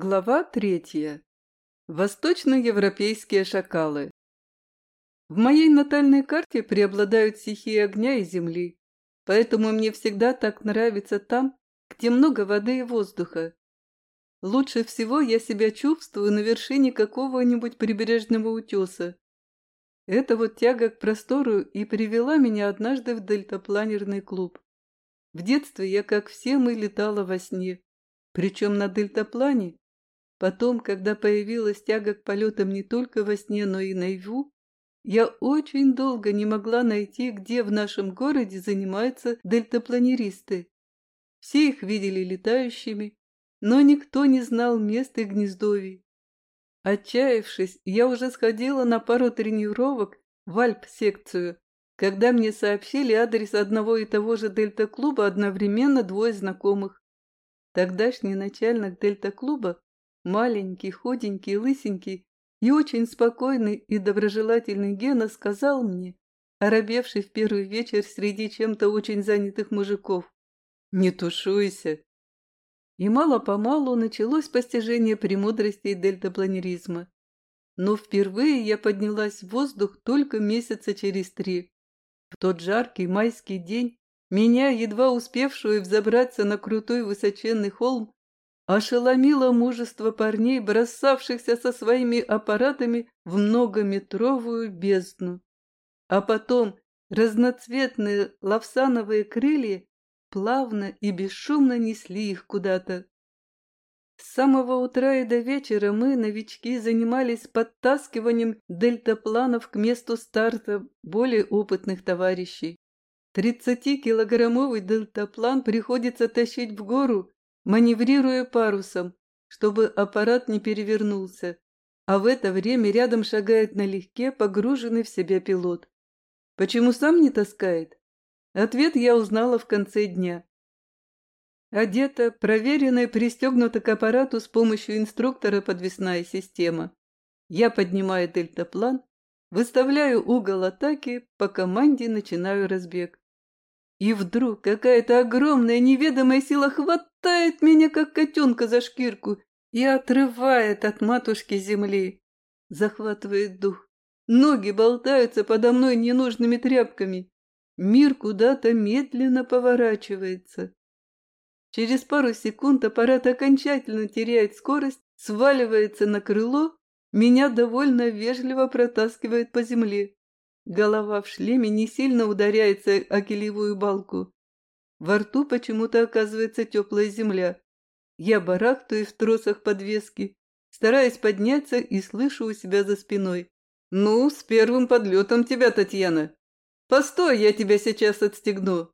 Глава третья. Восточноевропейские шакалы. В моей натальной карте преобладают стихии огня и земли, поэтому мне всегда так нравится там, где много воды и воздуха. Лучше всего я себя чувствую на вершине какого-нибудь прибрежного утеса. Эта вот тяга к простору и привела меня однажды в дельтапланерный клуб. В детстве я, как все мы, летала во сне, причем на дельтаплане Потом, когда появилась тяга к полетам не только во сне, но и наяву, я очень долго не могла найти, где в нашем городе занимаются дельтапланеристы. Все их видели летающими, но никто не знал мест их гнездовий. Отчаявшись, я уже сходила на пару тренировок в Альп-секцию, когда мне сообщили адрес одного и того же дельта-клуба одновременно двое знакомых. Тогдашний начальник дельта-клуба Маленький, худенький, лысенький и очень спокойный и доброжелательный Гена сказал мне, оробевший в первый вечер среди чем-то очень занятых мужиков, «Не тушуйся!» И мало-помалу началось постижение премудростей дельтапланеризма. Но впервые я поднялась в воздух только месяца через три. В тот жаркий майский день меня, едва успевшую взобраться на крутой высоченный холм, ошеломило мужество парней, бросавшихся со своими аппаратами в многометровую бездну. А потом разноцветные лавсановые крылья плавно и бесшумно несли их куда-то. С самого утра и до вечера мы, новички, занимались подтаскиванием дельтапланов к месту старта более опытных товарищей. Тридцатикилограммовый дельтаплан приходится тащить в гору маневрируя парусом, чтобы аппарат не перевернулся, а в это время рядом шагает налегке погруженный в себя пилот. Почему сам не таскает? Ответ я узнала в конце дня. Одета, проверена и пристегнута к аппарату с помощью инструктора подвесная система. Я поднимаю дельтаплан, выставляю угол атаки, по команде начинаю разбег. И вдруг какая-то огромная неведомая сила хватает меня, как котенка за шкирку, и отрывает от матушки земли. Захватывает дух. Ноги болтаются подо мной ненужными тряпками. Мир куда-то медленно поворачивается. Через пару секунд аппарат окончательно теряет скорость, сваливается на крыло, меня довольно вежливо протаскивает по земле. Голова в шлеме не сильно ударяется о килевую балку. Во рту почему-то оказывается теплая земля. Я барахтаю в тросах подвески, стараясь подняться и слышу у себя за спиной. «Ну, с первым подлетом тебя, Татьяна! Постой, я тебя сейчас отстегну!»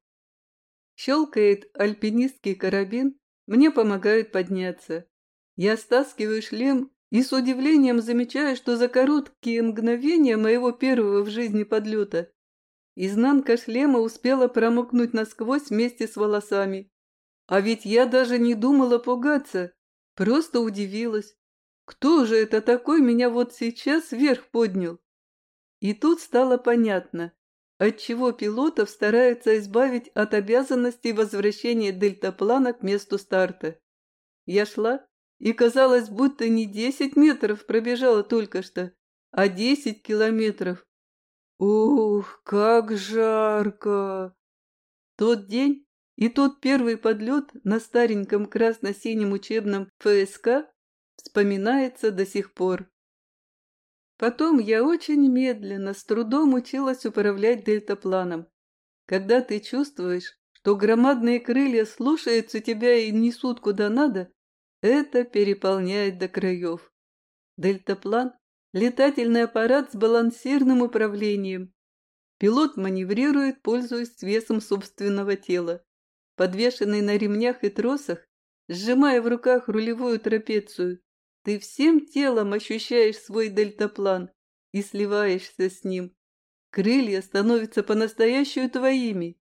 Щелкает альпинистский карабин, мне помогают подняться. Я стаскиваю шлем и с удивлением замечаю, что за короткие мгновения моего первого в жизни подлета изнанка шлема успела промокнуть насквозь вместе с волосами. А ведь я даже не думала пугаться, просто удивилась. Кто же это такой меня вот сейчас вверх поднял? И тут стало понятно, отчего пилотов стараются избавить от обязанностей возвращения дельтаплана к месту старта. Я шла, и казалось, будто не десять метров пробежала только что, а десять километров. Ух, как жарко! Тот день и тот первый подлет на стареньком красно-синем учебном ФСК вспоминается до сих пор. Потом я очень медленно, с трудом училась управлять дельтапланом. Когда ты чувствуешь, что громадные крылья слушаются тебя и несут куда надо, это переполняет до краев. Дельтаплан – летательный аппарат с балансирным управлением. Пилот маневрирует, пользуясь весом собственного тела. Подвешенный на ремнях и тросах, сжимая в руках рулевую трапецию, ты всем телом ощущаешь свой дельтаплан и сливаешься с ним. Крылья становятся по-настоящему твоими.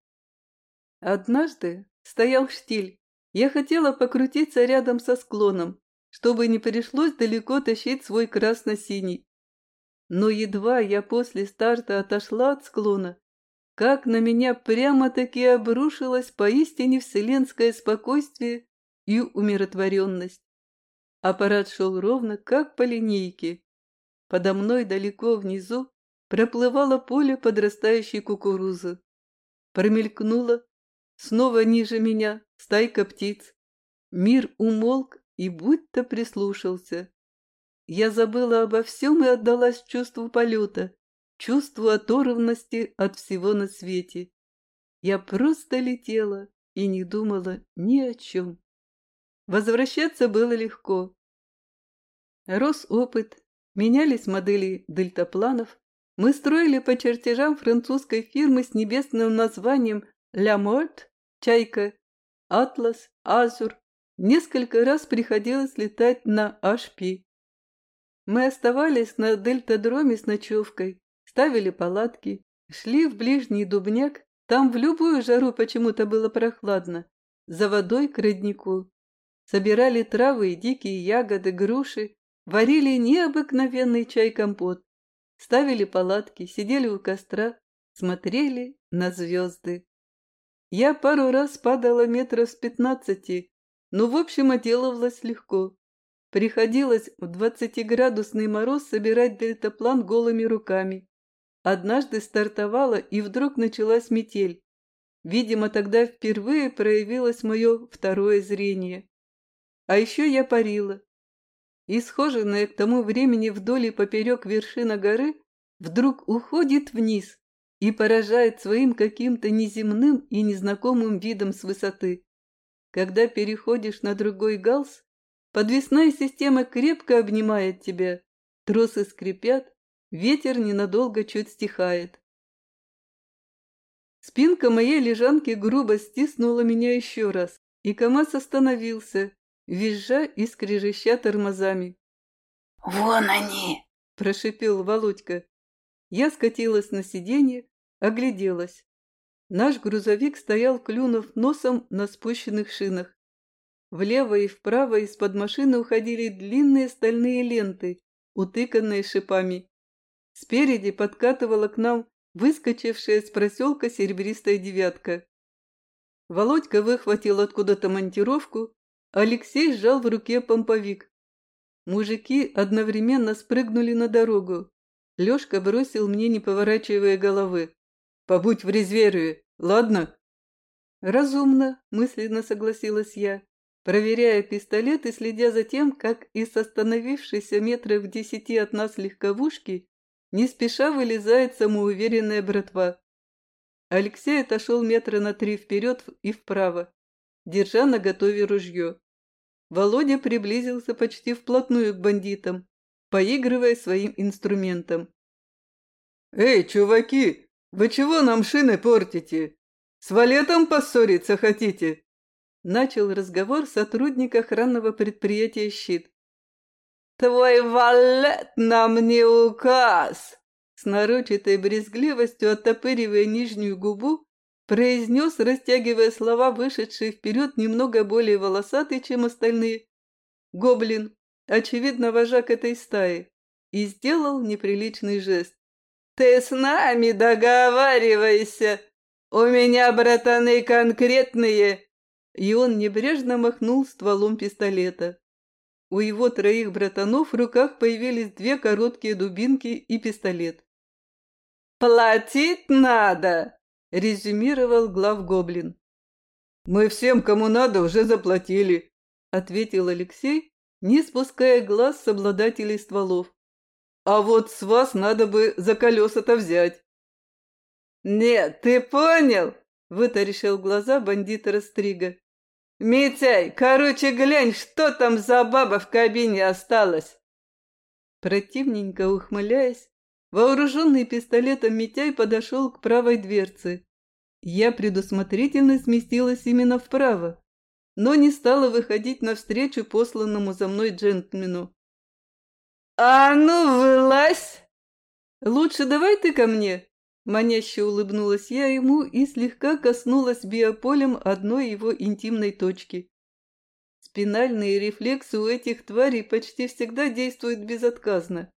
Однажды стоял штиль, я хотела покрутиться рядом со склоном, чтобы не пришлось далеко тащить свой красно-синий. Но едва я после старта отошла от склона, как на меня прямо-таки обрушилось поистине вселенское спокойствие и умиротворенность. Аппарат шел ровно, как по линейке. Подо мной далеко внизу проплывало поле подрастающей кукурузы. Промелькнула, снова ниже меня, стайка птиц. Мир умолк и будто прислушался. Я забыла обо всем и отдалась чувству полета, чувству оторванности от всего на свете. Я просто летела и не думала ни о чем. Возвращаться было легко. Рос опыт, менялись модели дельтапланов, мы строили по чертежам французской фирмы с небесным названием «Ля Морт», «Чайка», «Атлас», «Азур». Несколько раз приходилось летать на HP. Мы оставались на дельтадроме с ночевкой, ставили палатки, шли в ближний дубняк, там в любую жару почему-то было прохладно, за водой к роднику. Собирали травы и дикие ягоды, груши, варили необыкновенный чай-компот, ставили палатки, сидели у костра, смотрели на звезды. Я пару раз падала метров с пятнадцати, но в общем отделывалась легко. Приходилось в двадцатиградусный мороз собирать дельтаплан голыми руками. Однажды стартовала, и вдруг началась метель. Видимо, тогда впервые проявилось мое второе зрение. А еще я парила. И схоженная к тому времени вдоль и поперек вершина горы вдруг уходит вниз и поражает своим каким-то неземным и незнакомым видом с высоты. Когда переходишь на другой галс, подвесная система крепко обнимает тебя, тросы скрипят, Ветер ненадолго чуть стихает. Спинка моей лежанки грубо стиснула меня еще раз, и КамАЗ остановился, визжа и скрежеща тормозами. «Вон они!» – прошипел Володька. Я скатилась на сиденье, огляделась. Наш грузовик стоял, клюнув носом на спущенных шинах. Влево и вправо из-под машины уходили длинные стальные ленты, утыканные шипами. Спереди подкатывала к нам выскочившая с проселка серебристая девятка. Володька выхватил откуда-то монтировку, Алексей сжал в руке помповик. Мужики одновременно спрыгнули на дорогу. Лёшка бросил мне, не поворачивая головы. «Побудь в резерве, ладно?» «Разумно», – мысленно согласилась я, проверяя пистолет и следя за тем, как из остановившейся метров в десяти от нас легковушки не спеша вылезает самоуверенная братва. Алексей отошел метра на три вперед и вправо, держа на готове ружье. Володя приблизился почти вплотную к бандитам, поигрывая своим инструментом. «Эй, чуваки, вы чего нам шины портите? С валетом поссориться хотите?» Начал разговор сотрудник охранного предприятия «Щит». Твой валет нам не указ!» С нарочатой брезгливостью, оттопыривая нижнюю губу, произнес, растягивая слова, вышедшие вперед немного более волосатый, чем остальные. Гоблин, очевидно, вожак этой стаи, и сделал неприличный жест. «Ты с нами договаривайся! У меня братаны конкретные!» И он небрежно махнул стволом пистолета. У его троих братанов в руках появились две короткие дубинки и пистолет. «Платить надо!» – резюмировал главгоблин. «Мы всем, кому надо, уже заплатили», – ответил Алексей, не спуская глаз с обладателей стволов. «А вот с вас надо бы за колеса-то взять». «Нет, ты понял?» – вытаращил глаза бандита Растрига. «Митяй, короче, глянь, что там за баба в кабине осталась!» Противненько ухмыляясь, вооруженный пистолетом Митяй подошел к правой дверце. Я предусмотрительно сместилась именно вправо, но не стала выходить навстречу посланному за мной джентльмену. «А ну, вылазь!» «Лучше давай ты ко мне!» Маняще улыбнулась я ему и слегка коснулась биополем одной его интимной точки. Спинальные рефлексы у этих тварей почти всегда действуют безотказно.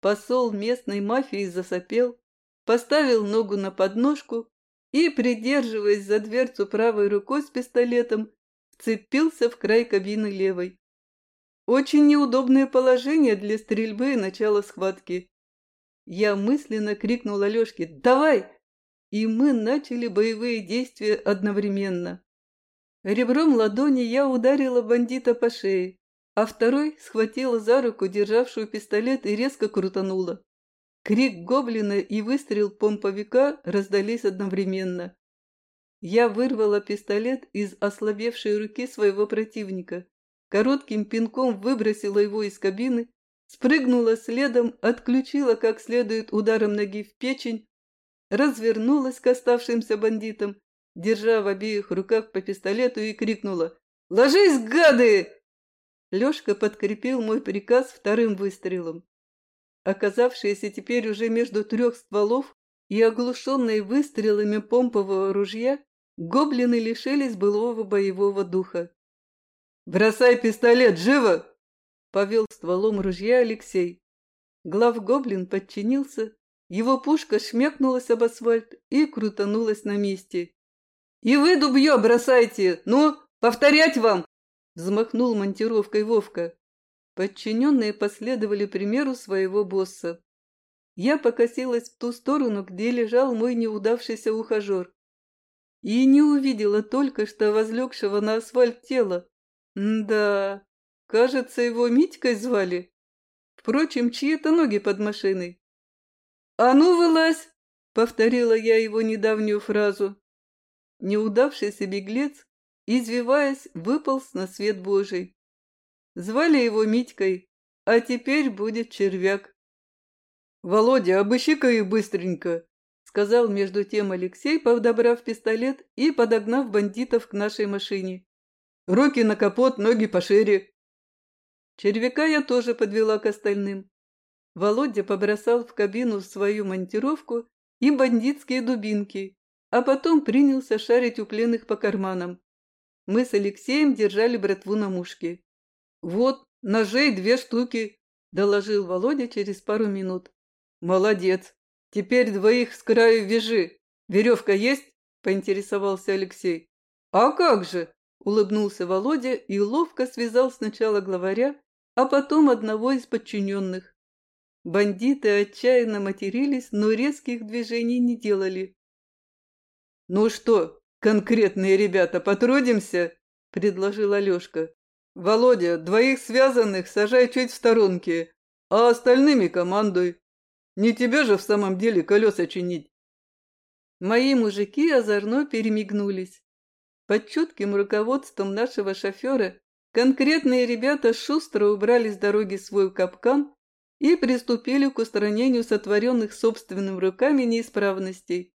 Посол местной мафии засопел, поставил ногу на подножку и, придерживаясь за дверцу правой рукой с пистолетом, вцепился в край кабины левой. Очень неудобное положение для стрельбы и начала схватки. Я мысленно крикнула Лешке «Давай!» и мы начали боевые действия одновременно. Ребром ладони я ударила бандита по шее, а второй схватила за руку державшую пистолет и резко крутанула. Крик гоблина и выстрел помповика раздались одновременно. Я вырвала пистолет из ослабевшей руки своего противника, коротким пинком выбросила его из кабины, спрыгнула следом, отключила как следует ударом ноги в печень, развернулась к оставшимся бандитам, держа в обеих руках по пистолету и крикнула «Ложись, гады!» Лёшка подкрепил мой приказ вторым выстрелом. Оказавшиеся теперь уже между трех стволов и оглушенные выстрелами помпового ружья, гоблины лишились былого боевого духа. «Бросай пистолет, живо!» — повел стволом ружья Алексей. Глав-гоблин подчинился, его пушка шмякнулась об асфальт и крутанулась на месте. «И вы дубье бросайте! Ну, повторять вам!» Взмахнул монтировкой Вовка. Подчиненные последовали примеру своего босса. Я покосилась в ту сторону, где лежал мой неудавшийся ухажер. И не увидела только что возлегшего на асфальт тела. Да, кажется, его Митькой звали. Впрочем, чьи-то ноги под машиной. «А ну, вылазь!» — повторила я его недавнюю фразу. Неудавшийся беглец извиваясь, выполз на свет Божий. Звали его Митькой, а теперь будет червяк. «Володя, обыщи-ка их быстренько», — сказал между тем Алексей, подобрав пистолет и подогнав бандитов к нашей машине. «Руки на капот, ноги пошире». Червяка я тоже подвела к остальным. Володя побросал в кабину свою монтировку и бандитские дубинки, а потом принялся шарить у пленных по карманам. Мы с Алексеем держали братву на мушке. «Вот, ножей две штуки», – доложил Володя через пару минут. «Молодец. Теперь двоих с краю вяжи. Веревка есть?» – поинтересовался Алексей. «А как же?» – улыбнулся Володя и ловко связал сначала главаря, а потом одного из подчиненных. Бандиты отчаянно матерились, но резких движений не делали. «Ну что, «Конкретные ребята, потрудимся?» – предложил Алешка. «Володя, двоих связанных сажай чуть в сторонке, а остальными командуй. Не тебе же в самом деле колеса чинить». Мои мужики озорно перемигнулись. Под чутким руководством нашего шофера конкретные ребята шустро убрали с дороги свой капкан и приступили к устранению сотворенных собственными руками неисправностей.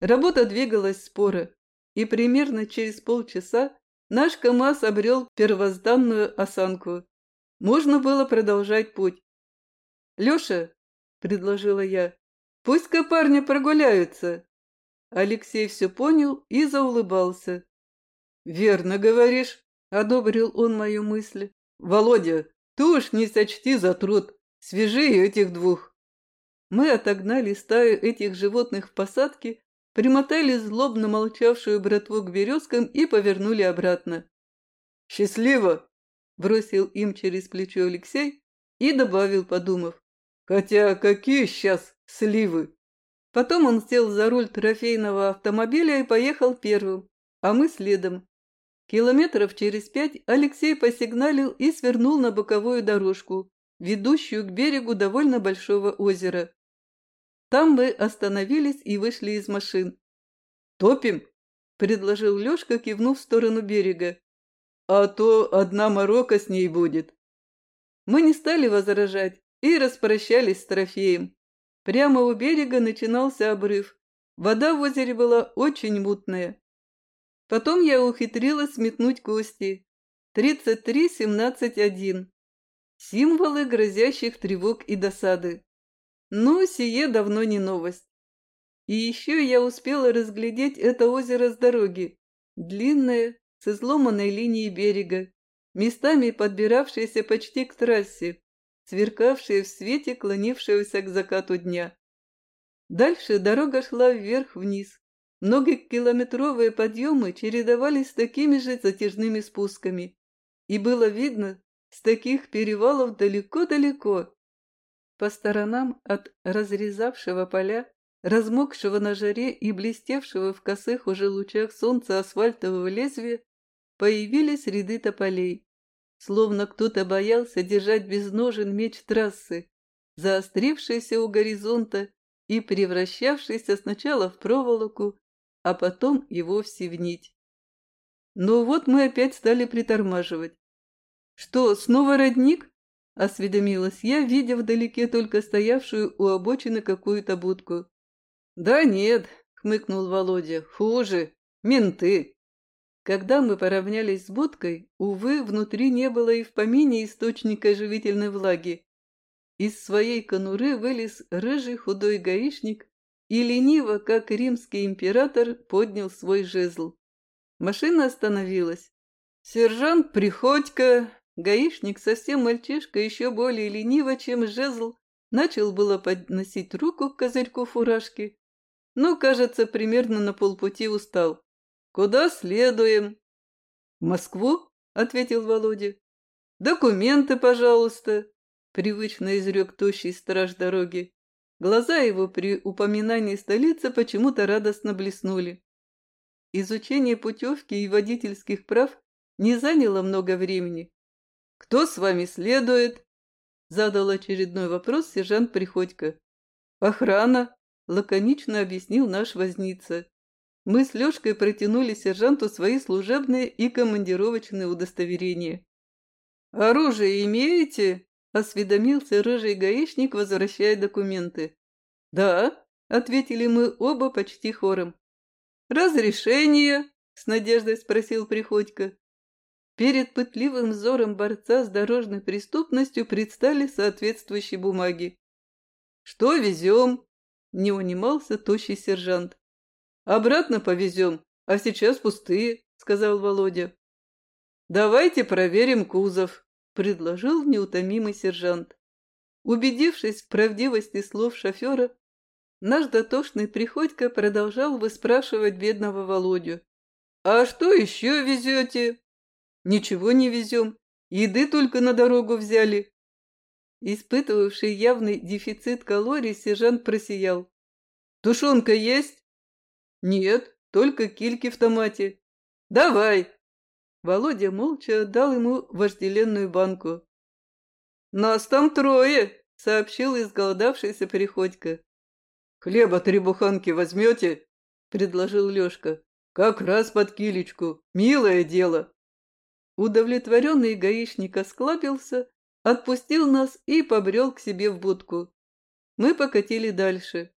Работа двигалась споро и примерно через полчаса наш КамАЗ обрел первозданную осанку. Можно было продолжать путь. «Леша», — предложила я, — «пусть-ка парни прогуляются». Алексей все понял и заулыбался. «Верно говоришь», — одобрил он мою мысль. «Володя, ты уж не сочти за труд, свяжи этих двух». Мы отогнали стаю этих животных в посадке примотали злобно молчавшую братву к березкам и повернули обратно. «Счастливо!» – бросил им через плечо Алексей и добавил, подумав. «Хотя какие сейчас сливы!» Потом он сел за руль трофейного автомобиля и поехал первым, а мы следом. Километров через пять Алексей посигналил и свернул на боковую дорожку, ведущую к берегу довольно большого озера. Там мы остановились и вышли из машин. «Топим?» – предложил Лёшка, кивнув в сторону берега. «А то одна морока с ней будет». Мы не стали возражать и распрощались с трофеем. Прямо у берега начинался обрыв. Вода в озере была очень мутная. Потом я ухитрилась метнуть кости. 33-17-1. Символы грозящих тревог и досады. Но сие давно не новость. И еще я успела разглядеть это озеро с дороги. Длинное, с изломанной линией берега, местами подбиравшееся почти к трассе, сверкавшее в свете клонившегося к закату дня. Дальше дорога шла вверх-вниз. Многокилометровые подъемы чередовались с такими же затяжными спусками. И было видно, с таких перевалов далеко-далеко. По сторонам от разрезавшего поля, размокшего на жаре и блестевшего в косых уже лучах солнца асфальтового лезвия, появились ряды тополей. Словно кто-то боялся держать без ножен меч трассы, заострившийся у горизонта и превращавшийся сначала в проволоку, а потом и вовсе в нить. Но вот мы опять стали притормаживать. «Что, снова родник?» — осведомилась я, видя вдалеке только стоявшую у обочины какую-то будку. «Да нет», — хмыкнул Володя, — «хуже. Менты». Когда мы поравнялись с будкой, увы, внутри не было и в помине источника живительной влаги. Из своей конуры вылез рыжий худой гаишник и лениво, как римский император, поднял свой жезл. Машина остановилась. Сержант Приходько, гаишник, совсем мальчишка, еще более лениво, чем жезл, начал было подносить руку к козырьку фуражки, но, кажется, примерно на полпути устал. «Куда следуем?» «В Москву?» — ответил Володя. «Документы, пожалуйста», — привычно изрек тощий страж дороги. Глаза его при упоминании столицы почему-то радостно блеснули. Изучение путевки и водительских прав не заняло много времени. «Кто с вами следует?» — задал очередной вопрос сержант Приходько. «Охрана», — лаконично объяснил наш возница. Мы с Лёшкой протянули сержанту свои служебные и командировочные удостоверения. «Оружие имеете?» – осведомился рыжий гаишник, возвращая документы. «Да», – ответили мы оба почти хором. «Разрешение?» – с надеждой спросил Приходько. Перед пытливым взором борца с дорожной преступностью предстали соответствующие бумаги. «Что везем?» – не унимался тощий сержант. Обратно повезем, а сейчас пустые», — сказал Володя. «Давайте проверим кузов», — предложил неутомимый сержант. Убедившись в правдивости слов шофера, наш дотошный Приходько продолжал выспрашивать бедного Володю. «А что еще везете?» «Ничего не везем. Еды только на дорогу взяли». Испытывавший явный дефицит калорий, сержант просиял. «Тушенка есть?» «Нет, только кильки в томате». «Давай!» Володя молча отдал ему вожделенную банку. «Нас там трое!» — сообщил изголодавшийся Приходько. «Хлеба три буханки возьмете?» — предложил Лешка. «Как раз под килечку. Милое дело!» Удовлетворенный гаишник осклабился, отпустил нас и побрел к себе в будку. Мы покатили дальше.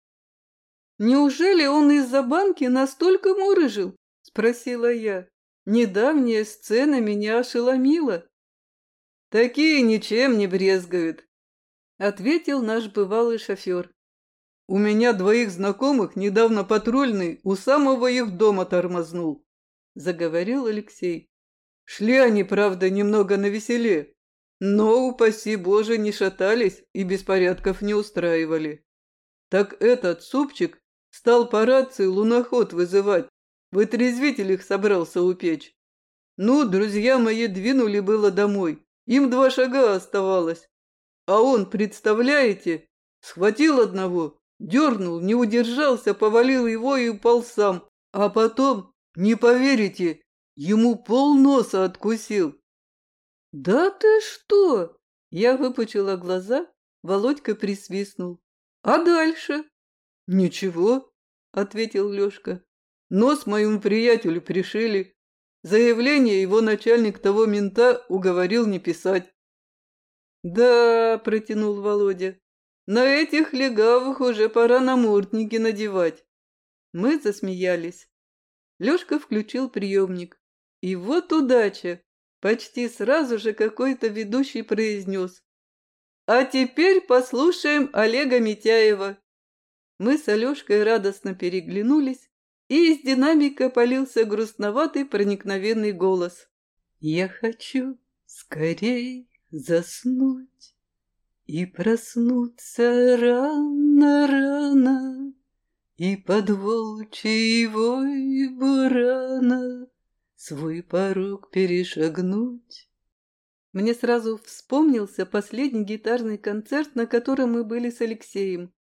«Неужели он из-за банки настолько мурыжил?» – спросила я. Недавняя сцена меня ошеломила. «Такие ничем не брезгают», – ответил наш бывалый шофер. «У меня двоих знакомых недавно патрульный у самого их дома тормознул», – заговорил Алексей. «Шли они, правда, немного навеселе, но, упаси Боже, не шатались и беспорядков не устраивали. Так этот супчик Стал по рации луноход вызывать. Вытрезвитель их собрался упечь. Ну, друзья мои двинули было домой. Им два шага оставалось. А он, представляете, схватил одного, дернул, не удержался, повалил его и упал сам. А потом, не поверите, ему полноса откусил. «Да ты что?» Я выпучила глаза, Володька присвистнул. «А дальше?» «Ничего», — ответил Лёшка. «Нос моему приятелю пришили. Заявление его начальник того мента уговорил не писать». «Да», — протянул Володя, — «на этих легавых уже пора намордники надевать». Мы засмеялись. Лёшка включил приемник. И вот удача! Почти сразу же какой-то ведущий произнес. «А теперь послушаем Олега Митяева». Мы с Алешкой радостно переглянулись, и из динамика полился грустноватый проникновенный голос. «Я хочу скорей заснуть и проснуться рано-рано, и под волчий вой бурана свой порог перешагнуть Мне сразу вспомнился последний гитарный концерт, на котором мы были с Алексеем.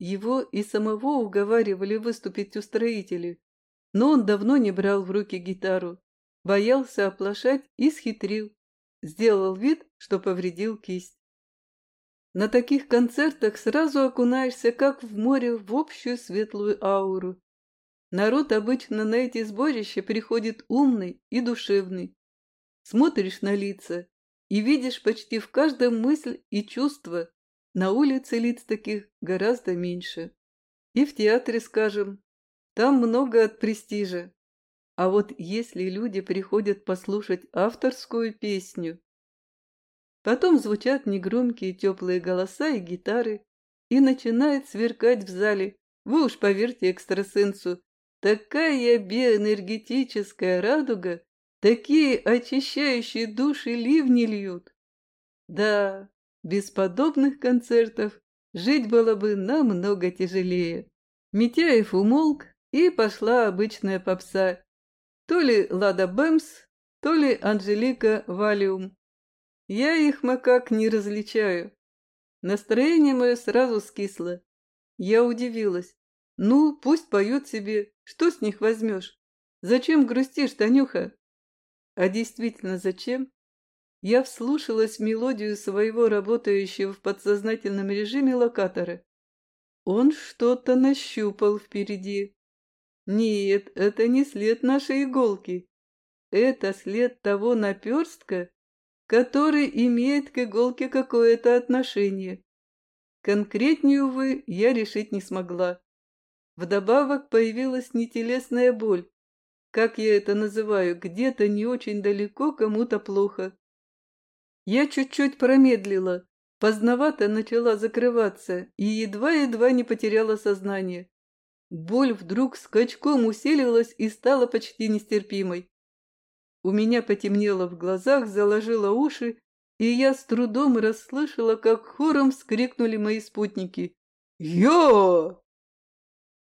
Его и самого уговаривали выступить устроители, но он давно не брал в руки гитару, боялся оплошать и схитрил. Сделал вид, что повредил кисть. На таких концертах сразу окунаешься, как в море, в общую светлую ауру. Народ обычно на эти сборища приходит умный и душевный. Смотришь на лица и видишь почти в каждом мысль и чувство. На улице лиц таких гораздо меньше. И в театре, скажем, там много от престижа. А вот если люди приходят послушать авторскую песню, потом звучат негромкие теплые голоса и гитары, и начинает сверкать в зале, вы уж поверьте экстрасенсу, такая биоэнергетическая радуга, такие очищающие души ливни льют. Да, без подобных концертов жить было бы намного тяжелее. Митяев умолк, и пошла обычная попса, то ли Лада Бэмс, то ли Анжелика Валиум. Я их макак не различаю. Настроение мое сразу скисло. Я удивилась. Ну, пусть поют себе, что с них возьмешь? Зачем грустишь, Танюха? А действительно, зачем? Я вслушалась в мелодию своего работающего в подсознательном режиме локатора. Он что-то нащупал впереди. Нет, это не след нашей иголки. Это след того наперстка, который имеет к иголке какое-то отношение. Конкретнее, увы, я решить не смогла. Вдобавок появилась нетелесная боль. Как я это называю, где-то не очень далеко кому-то плохо. Я чуть-чуть промедлила, поздновато начала закрываться и едва-едва не потеряла сознание. Боль вдруг скачком усилилась и стала почти нестерпимой. У меня потемнело в глазах, заложило уши, и я с трудом расслышала, как хором вскрикнули мои спутники. «Йо!»